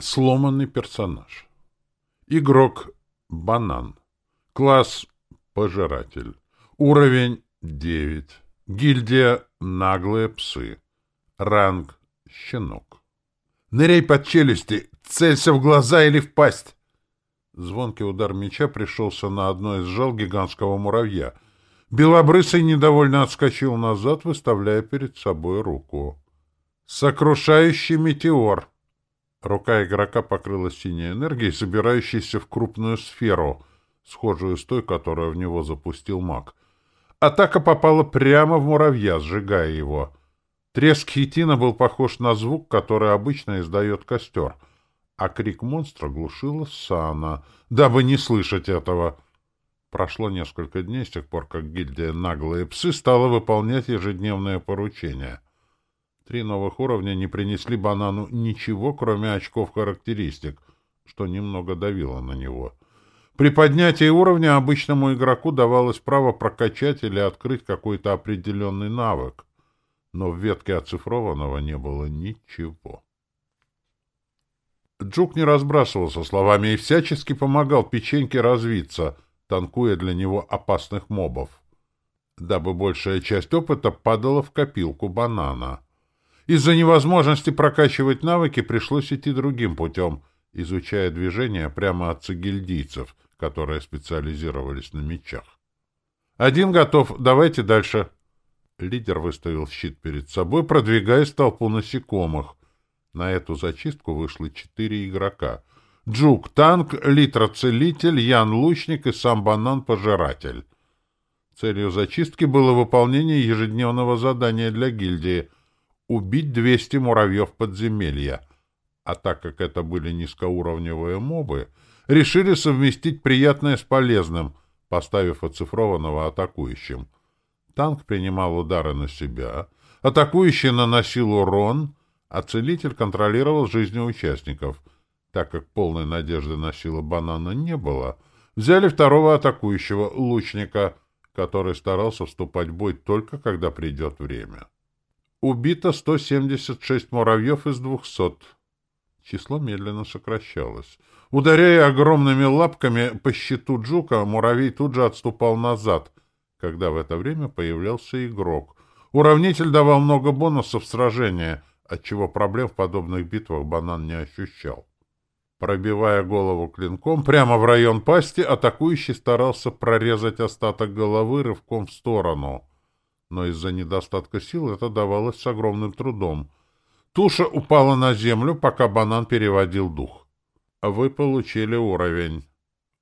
Сломанный персонаж. Игрок — банан. Класс — пожиратель. Уровень — 9. Гильдия — наглые псы. Ранг — щенок. Ныряй под челюсти, целься в глаза или в пасть. Звонкий удар меча пришелся на одно из жал гигантского муравья. Белобрысый недовольно отскочил назад, выставляя перед собой руку. «Сокрушающий метеор!» Рука игрока покрылась синей энергией, собирающейся в крупную сферу, схожую с той, которую в него запустил маг. Атака попала прямо в муравья, сжигая его. Треск хитина был похож на звук, который обычно издает костер, а крик монстра глушила сана, дабы не слышать этого. Прошло несколько дней с тех пор, как гильдия «Наглые псы» стала выполнять ежедневные поручения — Три новых уровня не принесли банану ничего, кроме очков характеристик, что немного давило на него. При поднятии уровня обычному игроку давалось право прокачать или открыть какой-то определенный навык, но в ветке оцифрованного не было ничего. Джук не разбрасывался словами и всячески помогал печеньке развиться, танкуя для него опасных мобов, дабы большая часть опыта падала в копилку банана — из-за невозможности прокачивать навыки пришлось идти другим путем, изучая движения прямо от цигильдийцев, которые специализировались на мечах. «Один готов, давайте дальше». Лидер выставил щит перед собой, продвигаясь в толпу насекомых. На эту зачистку вышло четыре игрока. Джук — танк, Литра — целитель, Ян — лучник и сам Банан — пожиратель. Целью зачистки было выполнение ежедневного задания для гильдии — убить 200 муравьев подземелья. А так как это были низкоуровневые мобы, решили совместить приятное с полезным, поставив оцифрованного атакующим. Танк принимал удары на себя, атакующий наносил урон, а целитель контролировал жизни участников. Так как полной надежды на силу банана не было, взяли второго атакующего, лучника, который старался вступать в бой только когда придет время. Убито 176 муравьев из 200. Число медленно сокращалось. Ударяя огромными лапками по щиту Джука, муравей тут же отступал назад, когда в это время появлялся игрок. Уравнитель давал много бонусов в сражении, отчего проблем в подобных битвах банан не ощущал. Пробивая голову клинком прямо в район пасти, атакующий старался прорезать остаток головы рывком в сторону — но из-за недостатка сил это давалось с огромным трудом. Туша упала на землю, пока банан переводил дух. Вы получили уровень.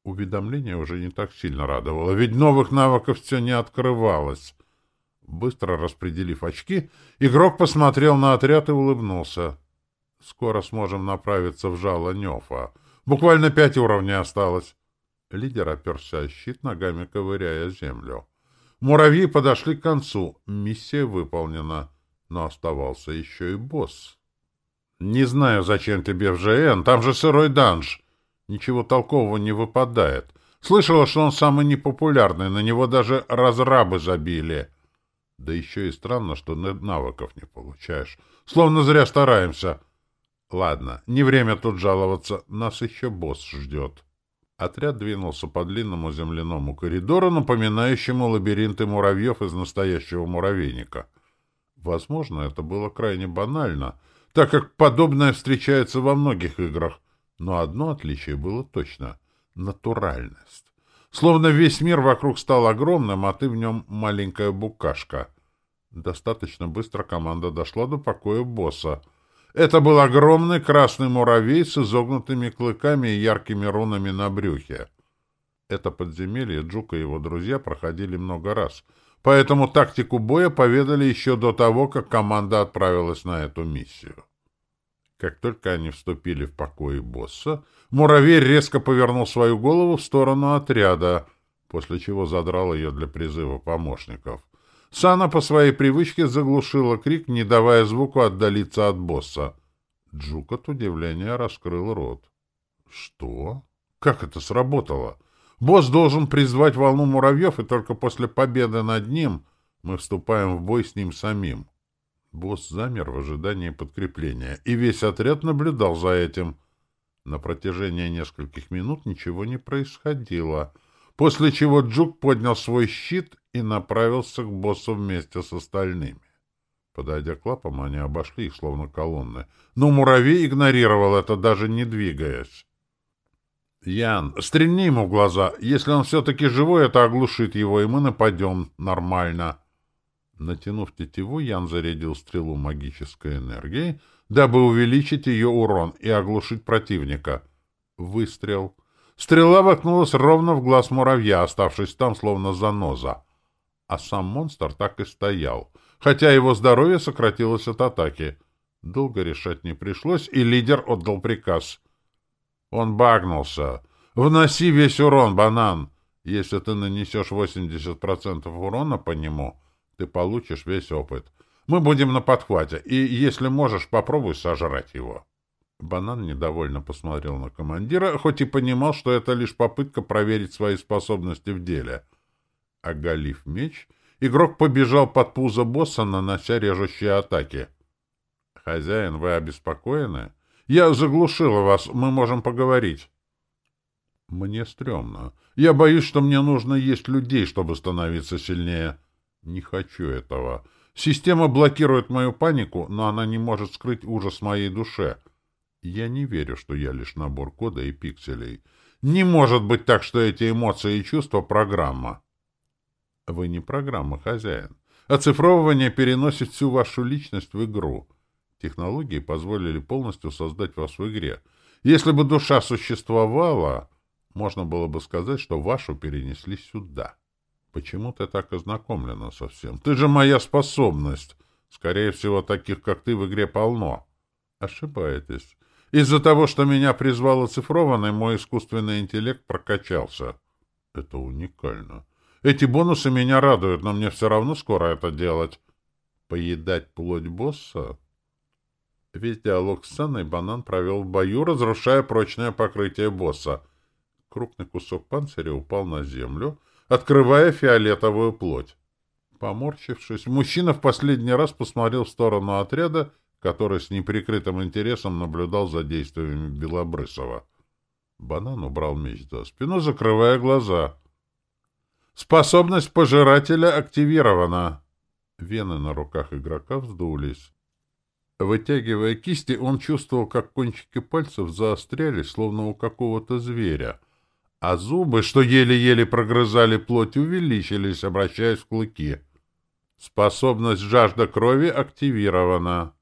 Уведомление уже не так сильно радовало, ведь новых навыков все не открывалось. Быстро распределив очки, игрок посмотрел на отряд и улыбнулся. Скоро сможем направиться в жало Нёфа. Буквально пять уровней осталось. Лидер оперся о щит, ногами ковыряя землю. Муравьи подошли к концу. Миссия выполнена. Но оставался еще и босс. «Не знаю, зачем тебе в ЖН. Там же сырой данж. Ничего толкового не выпадает. Слышала, что он самый непопулярный. На него даже разрабы забили. Да еще и странно, что навыков не получаешь. Словно зря стараемся. Ладно, не время тут жаловаться. Нас еще босс ждет». Отряд двинулся по длинному земляному коридору, напоминающему лабиринты муравьев из настоящего муравейника. Возможно, это было крайне банально, так как подобное встречается во многих играх, но одно отличие было точно — натуральность. Словно весь мир вокруг стал огромным, а ты в нем маленькая букашка. Достаточно быстро команда дошла до покоя босса — это был огромный красный муравей с изогнутыми клыками и яркими рунами на брюхе. Это подземелье Джука и его друзья проходили много раз, поэтому тактику боя поведали еще до того, как команда отправилась на эту миссию. Как только они вступили в покои босса, муравей резко повернул свою голову в сторону отряда, после чего задрал ее для призыва помощников — Сана по своей привычке заглушила крик, не давая звуку отдалиться от босса. Джук от удивления раскрыл рот. «Что? Как это сработало? Босс должен призвать волну муравьев, и только после победы над ним мы вступаем в бой с ним самим». Босс замер в ожидании подкрепления, и весь отряд наблюдал за этим. На протяжении нескольких минут ничего не происходило, после чего Джук поднял свой щит и направился к боссу вместе с остальными. Подойдя к лапам, они обошли их, словно колонны. Но муравей игнорировал это, даже не двигаясь. «Ян, стрельни ему в глаза. Если он все-таки живой, это оглушит его, и мы нападем нормально». Натянув тетиву, Ян зарядил стрелу магической энергией, дабы увеличить ее урон и оглушить противника. Выстрел. Стрела воткнулась ровно в глаз муравья, оставшись там, словно заноза. А сам монстр так и стоял, хотя его здоровье сократилось от атаки. Долго решать не пришлось, и лидер отдал приказ. Он багнулся. «Вноси весь урон, банан! Если ты нанесешь 80% урона по нему...» ты получишь весь опыт. Мы будем на подхвате, и, если можешь, попробуй сожрать его». Банан недовольно посмотрел на командира, хоть и понимал, что это лишь попытка проверить свои способности в деле. Оголив меч, игрок побежал под пузо босса, нанося режущие атаки. «Хозяин, вы обеспокоены? Я заглушила вас, мы можем поговорить». «Мне стрёмно. Я боюсь, что мне нужно есть людей, чтобы становиться сильнее». Не хочу этого. Система блокирует мою панику, но она не может скрыть ужас моей душе. Я не верю, что я лишь набор кода и пикселей. Не может быть так, что эти эмоции и чувства — программа. Вы не программа, хозяин. Оцифровывание переносит всю вашу личность в игру. Технологии позволили полностью создать вас в игре. Если бы душа существовала, можно было бы сказать, что вашу перенесли сюда. Почему ты так ознакомлена со всем? Ты же моя способность. Скорее всего, таких, как ты, в игре полно. Ошибаетесь. Из-за того, что меня призвал оцифрованный, мой искусственный интеллект прокачался. Это уникально. Эти бонусы меня радуют, но мне все равно скоро это делать. Поедать плоть босса? Весь диалог с Санной банан провел в бою, разрушая прочное покрытие босса. Крупный кусок панциря упал на землю — открывая фиолетовую плоть. Поморщившись, мужчина в последний раз посмотрел в сторону отряда, который с неприкрытым интересом наблюдал за действиями Белобрысова. Банан убрал меч за спину, закрывая глаза. «Способность пожирателя активирована!» Вены на руках игрока вздулись. Вытягивая кисти, он чувствовал, как кончики пальцев заострялись, словно у какого-то зверя — а зубы, что еле-еле прогрызали плоть, увеличились, обращаясь в клыки. Способность жажда крови активирована.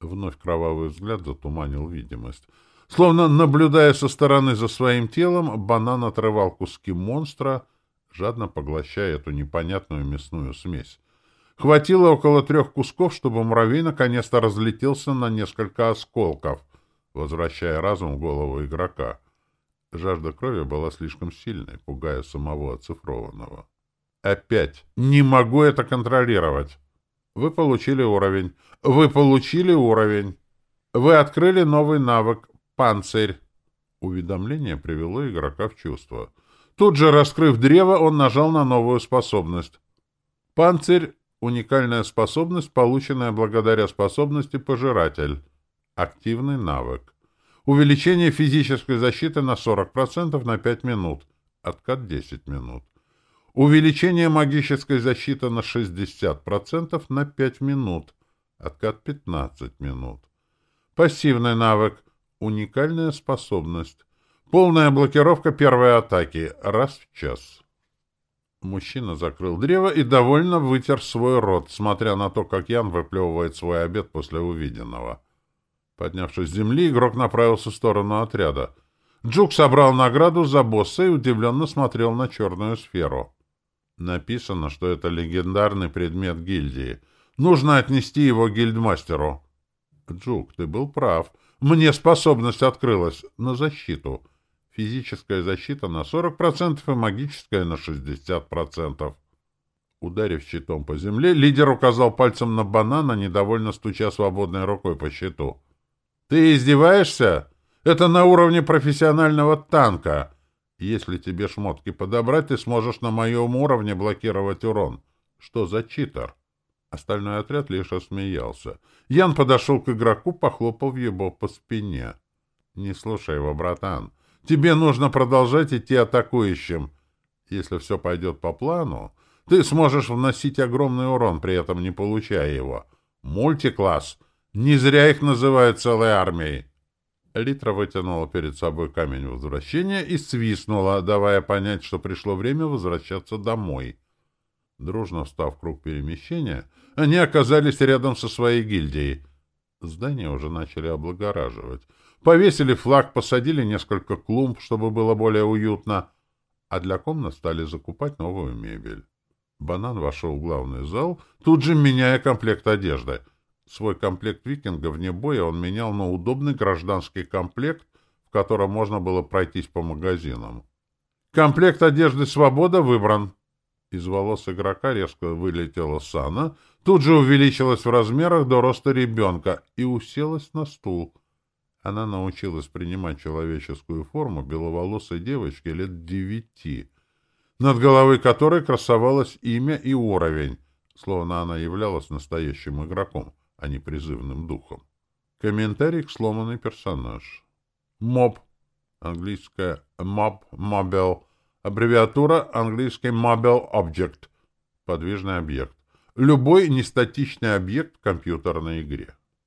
Вновь кровавый взгляд затуманил видимость. Словно наблюдая со стороны за своим телом, банан отрывал куски монстра, жадно поглощая эту непонятную мясную смесь. Хватило около трех кусков, чтобы муравей наконец-то разлетелся на несколько осколков, возвращая разум в голову игрока. Жажда крови была слишком сильной, пугая самого оцифрованного. Опять. Не могу это контролировать. Вы получили уровень. Вы получили уровень. Вы открыли новый навык. Панцирь. Уведомление привело игрока в чувство. Тут же, раскрыв древо, он нажал на новую способность. Панцирь — уникальная способность, полученная благодаря способности Пожиратель. Активный навык. Увеличение физической защиты на 40% на 5 минут. Откат 10 минут. Увеличение магической защиты на 60% на 5 минут. Откат 15 минут. Пассивный навык. Уникальная способность. Полная блокировка первой атаки. Раз в час. Мужчина закрыл древо и довольно вытер свой рот, смотря на то, как Ян выплевывает свой обед после увиденного. Поднявшись с земли, игрок направился в сторону отряда. Джук собрал награду за босса и удивленно смотрел на черную сферу. Написано, что это легендарный предмет гильдии. Нужно отнести его гильдмастеру. Джук, ты был прав. Мне способность открылась на защиту. Физическая защита на 40% и магическая на 60%. Ударив щитом по земле, лидер указал пальцем на банана, недовольно стуча свободной рукой по щиту. Ты издеваешься? Это на уровне профессионального танка. Если тебе шмотки подобрать, ты сможешь на моем уровне блокировать урон. Что за читер? Остальной отряд лишь осмеялся. Ян подошел к игроку, похлопал его по спине. Не слушай его, братан. Тебе нужно продолжать идти атакующим. Если все пойдет по плану, ты сможешь вносить огромный урон, при этом не получая его. Мультикласс. Не зря их называют целой армией. Литра вытянула перед собой камень возвращения и свистнула, давая понять, что пришло время возвращаться домой. Дружно встав в круг перемещения, они оказались рядом со своей гильдией. Здание уже начали облагораживать. Повесили флаг, посадили несколько клумб, чтобы было более уютно, а для комнат стали закупать новую мебель. Банан вошел в главный зал, тут же меняя комплект одежды. Свой комплект викинга вне боя он менял на удобный гражданский комплект, в котором можно было пройтись по магазинам. Комплект одежды «Свобода» выбран. Из волос игрока резко вылетела Сана, тут же увеличилась в размерах до роста ребенка и уселась на стул. Она научилась принимать человеческую форму беловолосой девочки лет девяти, над головой которой красовалось имя и уровень, словно она являлась настоящим игроком, а не призывным духом. Комментарий к сломанный персонаж. Моб. Английское mob, mobile. Аббревиатура английский mobile object. Подвижный объект. Любой нестатичный объект в компьютерной игре.